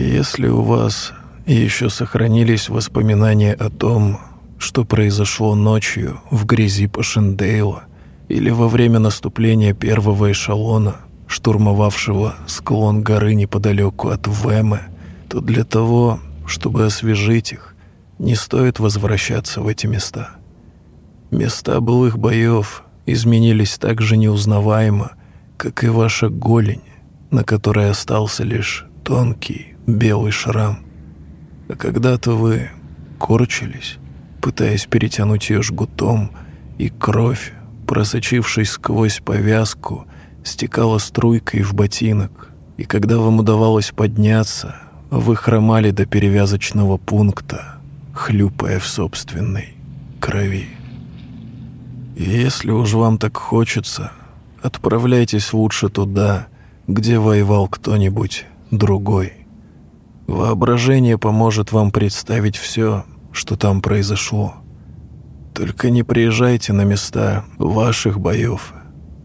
Если у вас еще сохранились воспоминания о том, что произошло ночью в грязи Пашендейла или во время наступления первого эшелона, штурмовавшего склон горы неподалеку от Вэма, то для того, чтобы освежить их, не стоит возвращаться в эти места. Места былых боев изменились так же неузнаваемо, как и ваша голень, на которой остался лишь тонкий белый шрам. А когда-то вы корчились, пытаясь перетянуть ее жгутом, и кровь, просочившись сквозь повязку, стекала струйкой в ботинок, и когда вам удавалось подняться, вы хромали до перевязочного пункта, хлюпая в собственной крови. И если уж вам так хочется, отправляйтесь лучше туда, где воевал кто-нибудь другой. Воображение поможет вам представить все, что там произошло. Только не приезжайте на места ваших боев,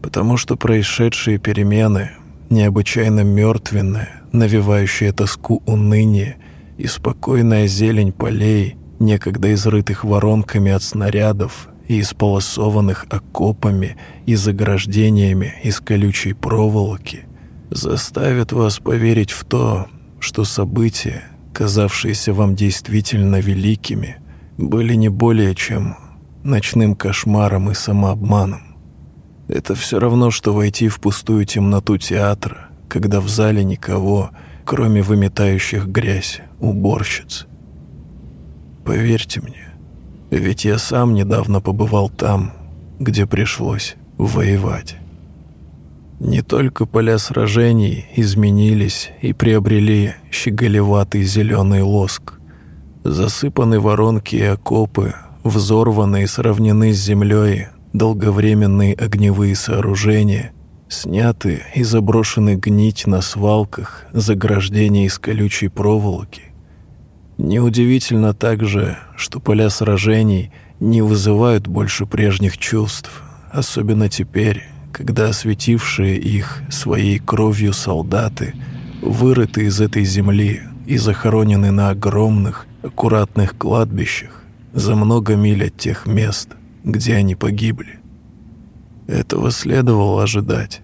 потому что происшедшие перемены, необычайно мертвенные, навевающие тоску уныния и спокойная зелень полей, некогда изрытых воронками от снарядов, и исполосованных окопами и заграждениями из колючей проволоки, заставят вас поверить в то, что события, казавшиеся вам действительно великими, были не более чем ночным кошмаром и самообманом. Это все равно, что войти в пустую темноту театра, когда в зале никого, кроме выметающих грязь уборщиц. Поверьте мне, ведь я сам недавно побывал там, где пришлось воевать. Не только поля сражений изменились и приобрели щеголеватый зеленый лоск. Засыпаны воронки и окопы, взорваны и сравнены с землей долговременные огневые сооружения, сняты и заброшены гнить на свалках заграждения из колючей проволоки, Неудивительно также, что поля сражений не вызывают больше прежних чувств, особенно теперь, когда осветившие их своей кровью солдаты вырыты из этой земли и захоронены на огромных, аккуратных кладбищах за много миль от тех мест, где они погибли. Этого следовало ожидать.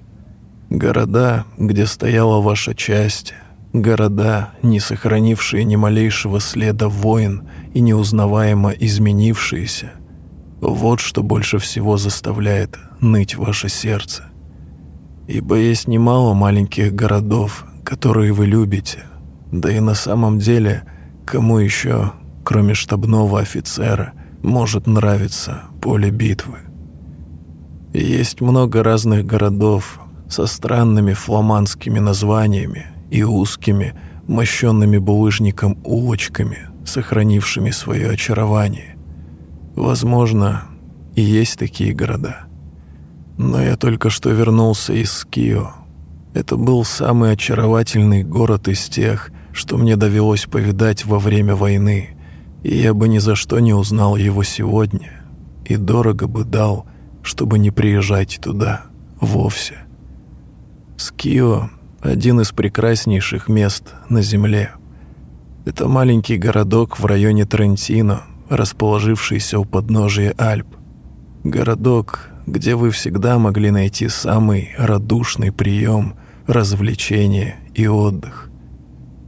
Города, где стояла ваша часть, Города, не сохранившие ни малейшего следа войн и неузнаваемо изменившиеся. Вот что больше всего заставляет ныть ваше сердце. Ибо есть немало маленьких городов, которые вы любите, да и на самом деле, кому еще, кроме штабного офицера, может нравиться поле битвы. есть много разных городов со странными фламандскими названиями, и узкими, мощенными булыжником улочками, сохранившими свое очарование. Возможно, и есть такие города. Но я только что вернулся из Скио. Это был самый очаровательный город из тех, что мне довелось повидать во время войны, и я бы ни за что не узнал его сегодня, и дорого бы дал, чтобы не приезжать туда вовсе. Скио один из прекраснейших мест на Земле. Это маленький городок в районе Трентино, расположившийся у подножия Альп. Городок, где вы всегда могли найти самый радушный прием, развлечение и отдых.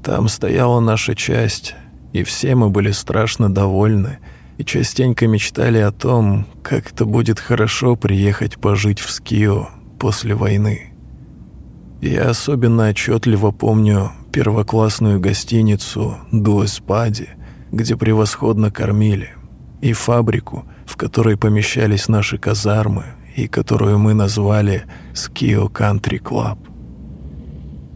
Там стояла наша часть, и все мы были страшно довольны и частенько мечтали о том, как это будет хорошо приехать пожить в Скио после войны. Я особенно отчетливо помню первоклассную гостиницу «Due Spade», где превосходно кормили, и фабрику, в которой помещались наши казармы и которую мы назвали «Скио Country Club».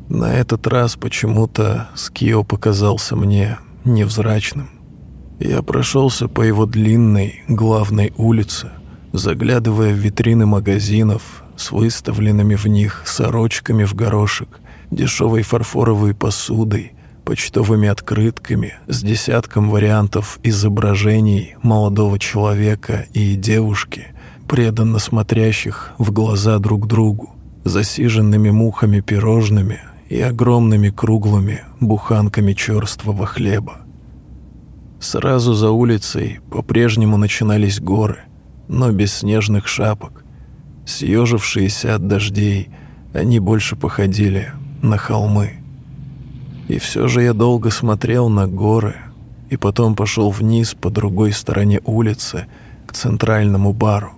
На этот раз почему-то Скио показался мне невзрачным. Я прошелся по его длинной главной улице, заглядывая в витрины магазинов, с выставленными в них сорочками в горошек, дешевой фарфоровой посудой, почтовыми открытками с десятком вариантов изображений молодого человека и девушки, преданно смотрящих в глаза друг другу, засиженными мухами пирожными и огромными круглыми буханками черствого хлеба. Сразу за улицей по-прежнему начинались горы, но без снежных шапок. Съежившиеся от дождей, они больше походили на холмы. И все же я долго смотрел на горы, и потом пошел вниз по другой стороне улицы к центральному бару.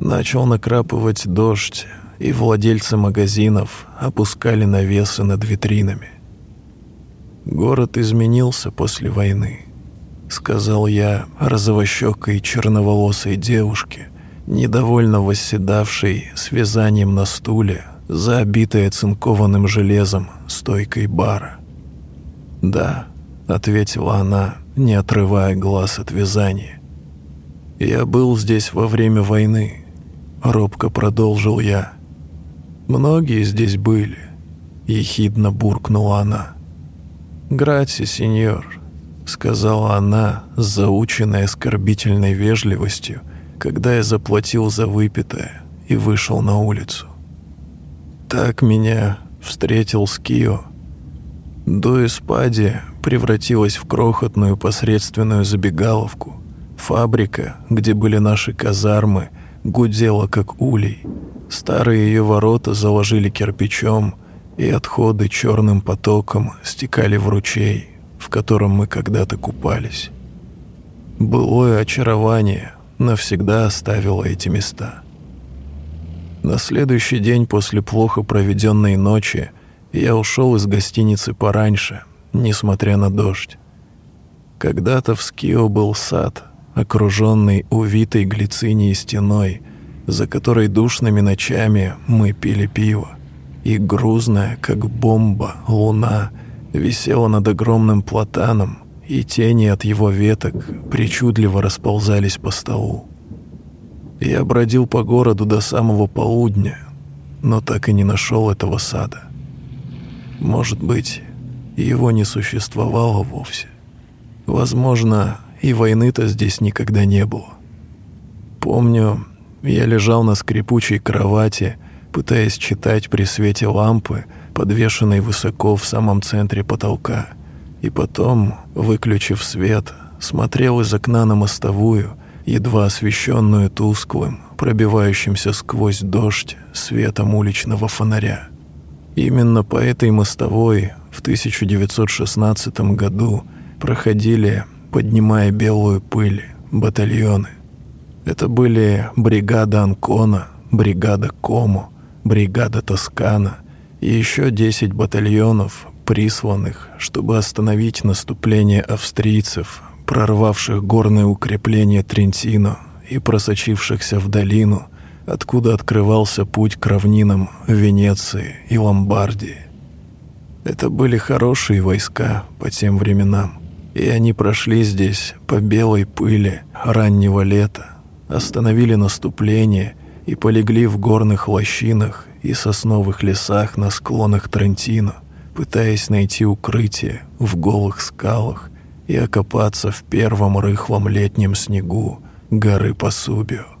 Начал накрапывать дождь, и владельцы магазинов опускали навесы над витринами. «Город изменился после войны», — сказал я розовощекой черноволосой девушке, недовольно восседавшей с вязанием на стуле за обитой оцинкованным железом стойкой бара. «Да», — ответила она, не отрывая глаз от вязания. «Я был здесь во время войны», — робко продолжил я. «Многие здесь были», — ехидно буркнула она. «Грати, сеньор», — сказала она с заученной оскорбительной вежливостью, когда я заплатил за выпитое и вышел на улицу. Так меня встретил Скио. До Испади превратилась в крохотную посредственную забегаловку. Фабрика, где были наши казармы, гудела как улей — Старые ее ворота заложили кирпичом, и отходы черным потоком стекали в ручей, в котором мы когда-то купались. Былое очарование навсегда оставило эти места. На следующий день после плохо проведенной ночи я ушел из гостиницы пораньше, несмотря на дождь. Когда-то в Скио был сад, окруженный увитой глицинией стеной, за которой душными ночами мы пили пиво, и грузная, как бомба, луна висела над огромным платаном, и тени от его веток причудливо расползались по столу. Я бродил по городу до самого полудня, но так и не нашел этого сада. Может быть, его не существовало вовсе. Возможно, и войны-то здесь никогда не было. Помню, я лежал на скрипучей кровати, пытаясь читать при свете лампы, подвешенной высоко в самом центре потолка, и потом, выключив свет, смотрел из окна на мостовую, едва освещенную тусклым, пробивающимся сквозь дождь светом уличного фонаря. Именно по этой мостовой в 1916 году проходили, поднимая белую пыль, батальоны. Это были бригада Анкона, бригада Кому, бригада Тоскана и еще 10 батальонов, присланных, чтобы остановить наступление австрийцев, прорвавших горные укрепления Трентино и просочившихся в долину, откуда открывался путь к равнинам Венеции и Ломбардии. Это были хорошие войска по тем временам, и они прошли здесь по белой пыли раннего лета, остановили наступление и полегли в горных лощинах и сосновых лесах на склонах Трентино, пытаясь найти укрытие в голых скалах и окопаться в первом рыхлом летнем снегу горы Пасубио.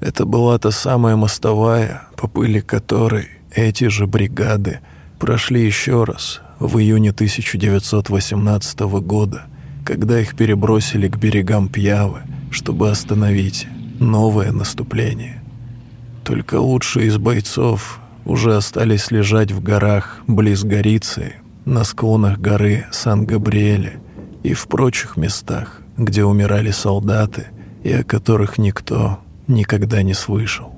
Это была та самая мостовая, по пыли которой эти же бригады прошли еще раз в июне 1918 года, когда их перебросили к берегам Пьявы – чтобы остановить новое наступление. Только лучшие из бойцов уже остались лежать в горах близ Горицы, на склонах горы Сан-Габриэля и в прочих местах, где умирали солдаты и о которых никто никогда не слышал.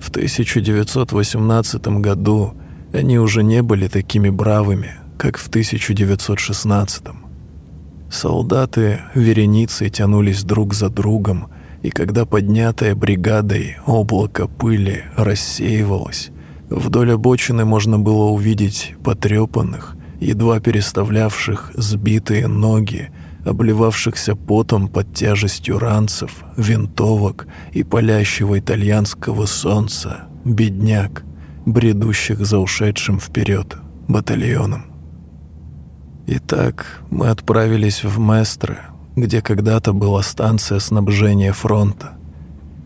В 1918 году они уже не были такими бравыми, как в 1916. Солдаты вереницей тянулись друг за другом, и когда поднятая бригадой облако пыли рассеивалось, вдоль обочины можно было увидеть потрепанных, едва переставлявших сбитые ноги, обливавшихся потом под тяжестью ранцев, винтовок и палящего итальянского солнца, бедняк, бредущих за ушедшим вперед батальоном. Итак, мы отправились в Местре, где когда-то была станция снабжения фронта.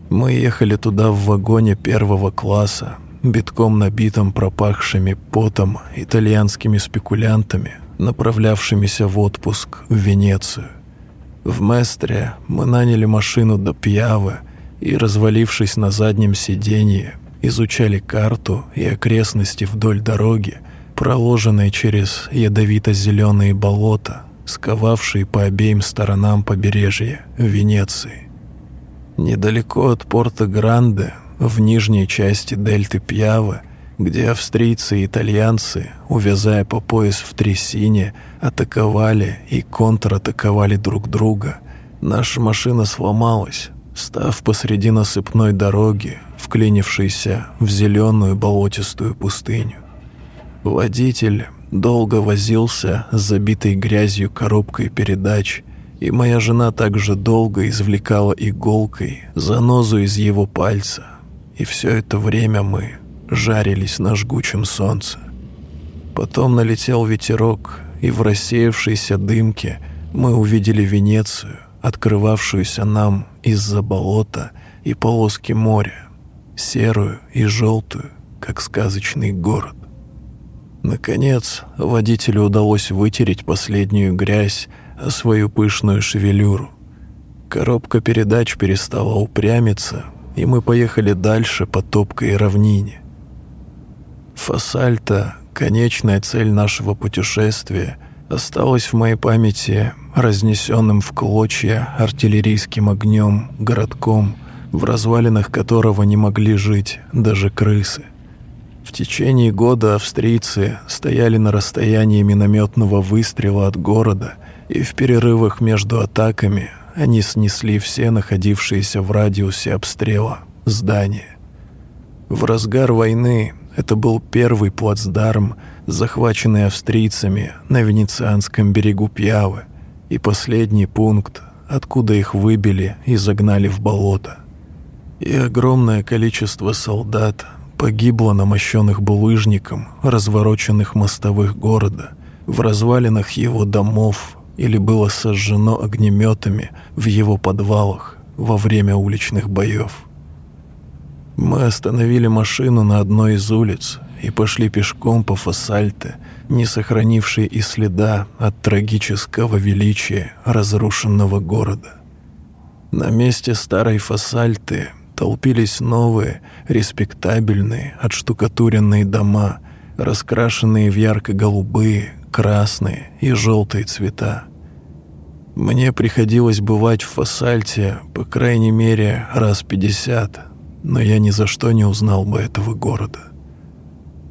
Мы ехали туда в вагоне первого класса, битком набитом пропахшими потом итальянскими спекулянтами, направлявшимися в отпуск в Венецию. В Местре мы наняли машину до Пьявы и, развалившись на заднем сиденье, изучали карту и окрестности вдоль дороги, проложенной через ядовито-зеленые болота, сковавшие по обеим сторонам побережья Венеции. Недалеко от порта Гранде, в нижней части дельты Пьявы, где австрийцы и итальянцы, увязая по пояс в трясине, атаковали и контратаковали друг друга, наша машина сломалась, став посреди насыпной дороги, вклинившейся в зеленую болотистую пустыню. Водитель долго возился с забитой грязью коробкой передач, и моя жена также долго извлекала иголкой занозу из его пальца, и все это время мы жарились на жгучем солнце. Потом налетел ветерок, и в рассеявшейся дымке мы увидели Венецию, открывавшуюся нам из-за болота и полоски моря, серую и желтую, как сказочный город. Наконец, водителю удалось вытереть последнюю грязь о свою пышную шевелюру. Коробка передач перестала упрямиться, и мы поехали дальше по топкой равнине. Фасальта, конечная цель нашего путешествия, осталась в моей памяти разнесенным в клочья артиллерийским огнем городком, в развалинах которого не могли жить даже крысы. В течение года австрийцы стояли на расстоянии минометного выстрела от города, и в перерывах между атаками они снесли все находившиеся в радиусе обстрела здания. В разгар войны это был первый плацдарм, захваченный австрийцами на венецианском берегу Пьявы, и последний пункт, откуда их выбили и загнали в болото. И огромное количество солдат погибло на мощенных булыжником, развороченных мостовых города, в развалинах его домов или было сожжено огнеметами в его подвалах во время уличных боев. Мы остановили машину на одной из улиц и пошли пешком по Фасальте, не сохранившей и следа от трагического величия разрушенного города. На месте старой Фасальты толпились новые, респектабельные, отштукатуренные дома, раскрашенные в ярко-голубые, красные и желтые цвета. Мне приходилось бывать в Фасальте, по крайней мере, раз пятьдесят, но я ни за что не узнал бы этого города.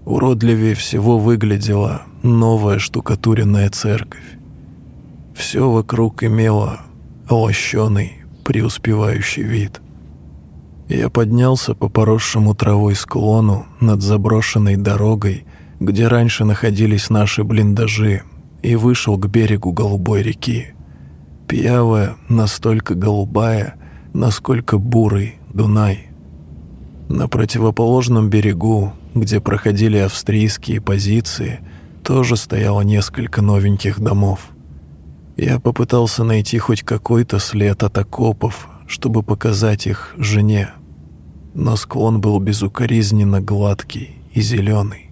Уродливее всего выглядела новая штукатуренная церковь. Все вокруг имело лощеный, преуспевающий вид – я поднялся по поросшему травой склону над заброшенной дорогой, где раньше находились наши блиндажи, и вышел к берегу голубой реки. Пьявая настолько голубая, насколько бурый Дунай. На противоположном берегу, где проходили австрийские позиции, тоже стояло несколько новеньких домов. Я попытался найти хоть какой-то след от окопов, чтобы показать их жене но склон был безукоризненно гладкий и зеленый.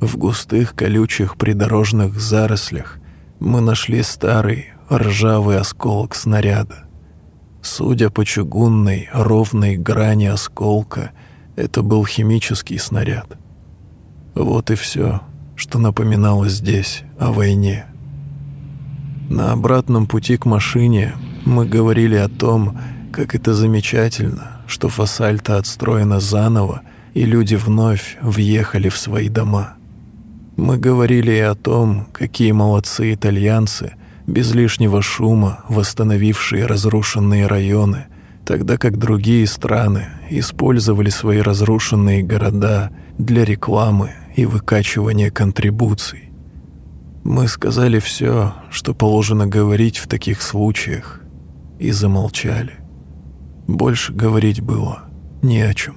В густых колючих придорожных зарослях мы нашли старый ржавый осколок снаряда. Судя по чугунной ровной грани осколка, это был химический снаряд. Вот и все, что напоминало здесь о войне. На обратном пути к машине мы говорили о том, как это замечательно, что Фасальта отстроена заново, и люди вновь въехали в свои дома. Мы говорили и о том, какие молодцы итальянцы, без лишнего шума, восстановившие разрушенные районы, тогда как другие страны использовали свои разрушенные города для рекламы и выкачивания контрибуций. Мы сказали все, что положено говорить в таких случаях, и замолчали. Больше говорить было не о чем,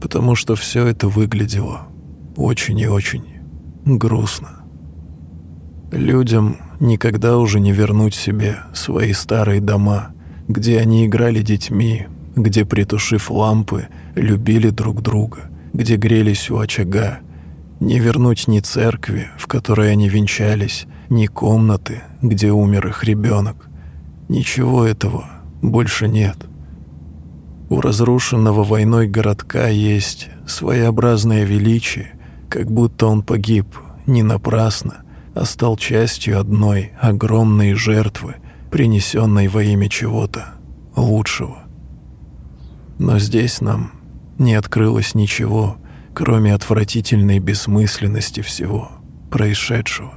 потому что все это выглядело очень и очень грустно. Людям никогда уже не вернуть себе свои старые дома, где они играли детьми, где, притушив лампы, любили друг друга где грелись у очага, не вернуть ни церкви, в которой они венчались, ни комнаты, где умер их ребенок. Ничего этого больше нет. У разрушенного войной городка есть своеобразное величие, как будто он погиб не напрасно, а стал частью одной огромной жертвы, принесенной во имя чего-то лучшего. Но здесь нам не открылось ничего, кроме отвратительной бессмысленности всего происшедшего.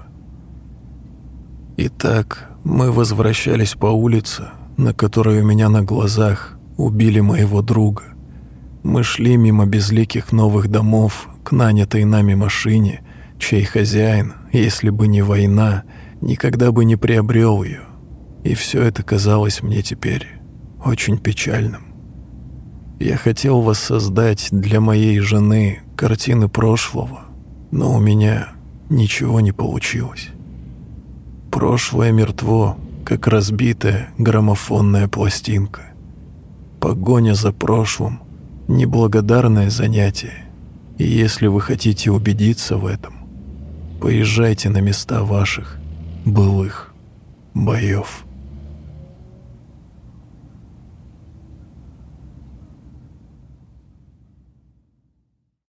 Итак, мы возвращались по улице, на которой у меня на глазах убили моего друга. Мы шли мимо безликих новых домов к нанятой нами машине, чей хозяин, если бы не война, никогда бы не приобрел ее. И все это казалось мне теперь очень печальным. Я хотел воссоздать для моей жены картины прошлого, но у меня ничего не получилось. Прошлое мертво, как разбитая граммофонная пластинка. Погоня за прошлым – неблагодарное занятие, и если вы хотите убедиться в этом, поезжайте на места ваших былых боев.